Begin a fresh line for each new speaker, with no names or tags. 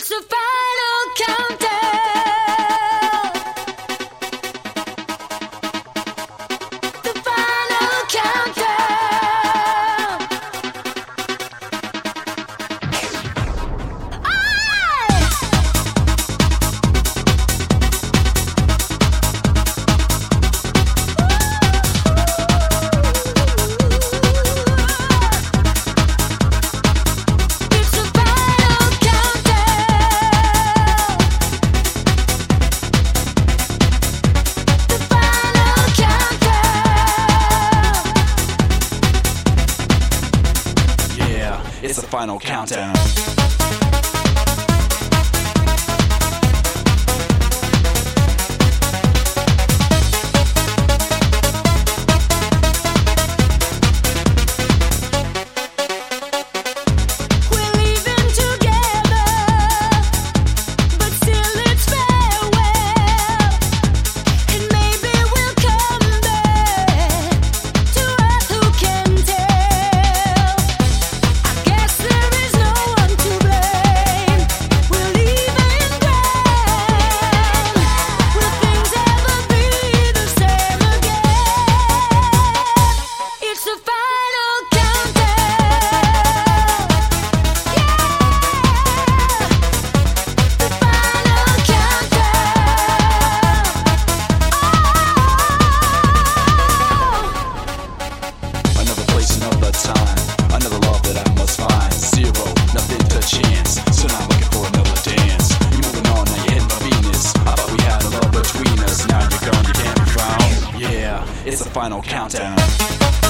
It's the final countdown. Final countdown. We're
final countdown.